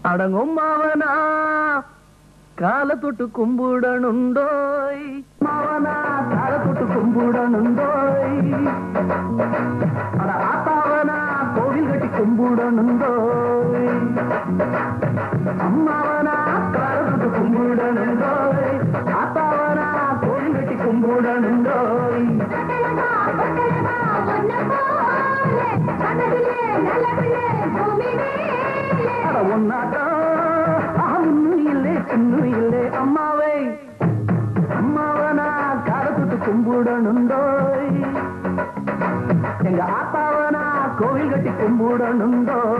அடங்கும் மாவனா கால தொட்டு கும்பிடணுண்டோய். மாவனா கால தொட்டு கும்பிடணுண்டோய். அட ஆத்தாவனா கோவில் கட்டி கும்பிடணுண்டோய். அம்மாவனா கால தொட்டு கும்பிடணுண்டோய். ஆத்தாவனா கோவில் கட்டி கும்பிடணுண்டோய். அம்மாவை அம்மாவனா காலத்துட்டு கும்பிடணுண்டோய். எங்க ஆத்தாவனா கோவில் கட்டி கும்பிடணுண்டோய்.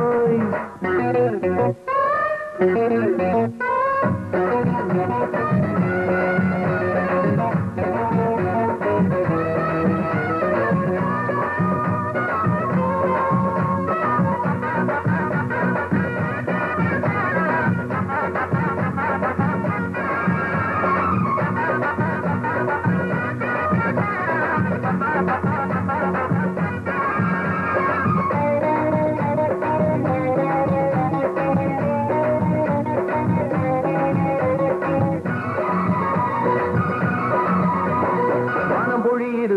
வானம்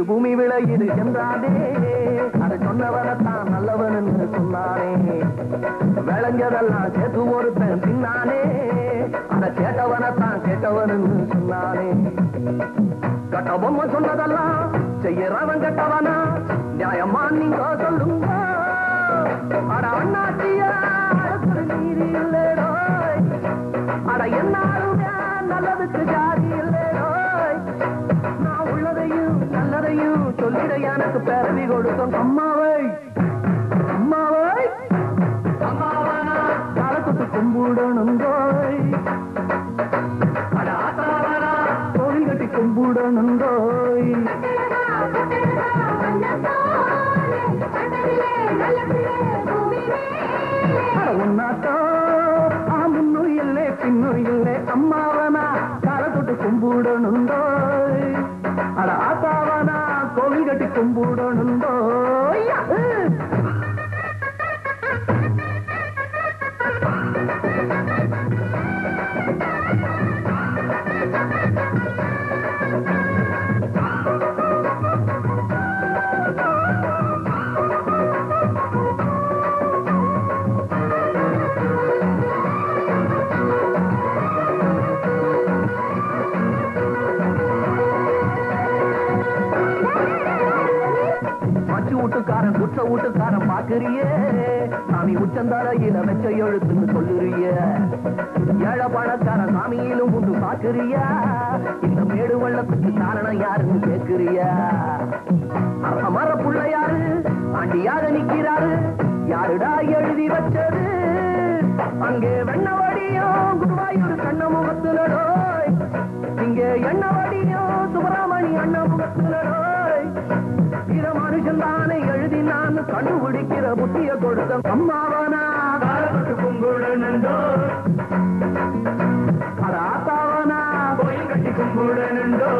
பூமி விளையுது என்றாதே அதை சொன்னவனத்தான் நல்லவன் என்று சொன்னானே. விளைஞ்சதெல்லாம் சேர்த்து ஒருத்தன் தின்னானே அதை கேட்டவனத்தான் கேட்டவன் என்று சொன்னானே. கட்ட பொம்மை சொன்னதெல்லாம் செய்யறவன் கட்டவனா? எனக்கு பிறவி கொடுத்தோம். அம்மாவை அம்மாவை அம்மாவனா கும்பிடணும் கோவை அட கோவில் கட்டி கும்பிடணுங்கோய் அட உன்னாட்டோ ஆ முன்னும் இல்லை பின்னும் இல்லை. அம்மாவனா அட ஆத்த கோவில் கட்டி உச்ச குற்ற வீட்டுக்காரன் பாக்குறியே. சாமி உச்சந்தலையில வச்ச எழுத்துன்னு சொல்லுறிய. ஏழை பணக்காரன் சாமியிலும் உண்டு பாக்குறியா இந்த மேடு வெள்ளத்துக்கு காரணம் யாருன்னு கேக்குறியா. அமர புள்ள யாரு ஆண்டியாக நிக்கிறாரு. யாருடா எழுதி வச்சது? அங்கே வெண்ணவடியும் குருவாயூர் கண்ண முகத்துலடோய் இங்கே எண்ணவடியும் சுப்பிரமணி அண்ண முகத்துலடோய் மனுஷன் தானே எழுதி நான் கண்டுபிடிக்கிற புத்திய கொடுத்த அம்மாவனா? அட ஆத்தாவனா? கோயில் கட்டி கும்பிடணுண்டோ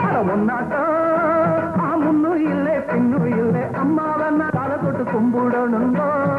அட ஒன்னாட்டோ ஆ முன்னும் இல்லை பின்னும் இல்லை அம்மாவனா காலத்தொட்டு கும்பிடணுண்டோய் அட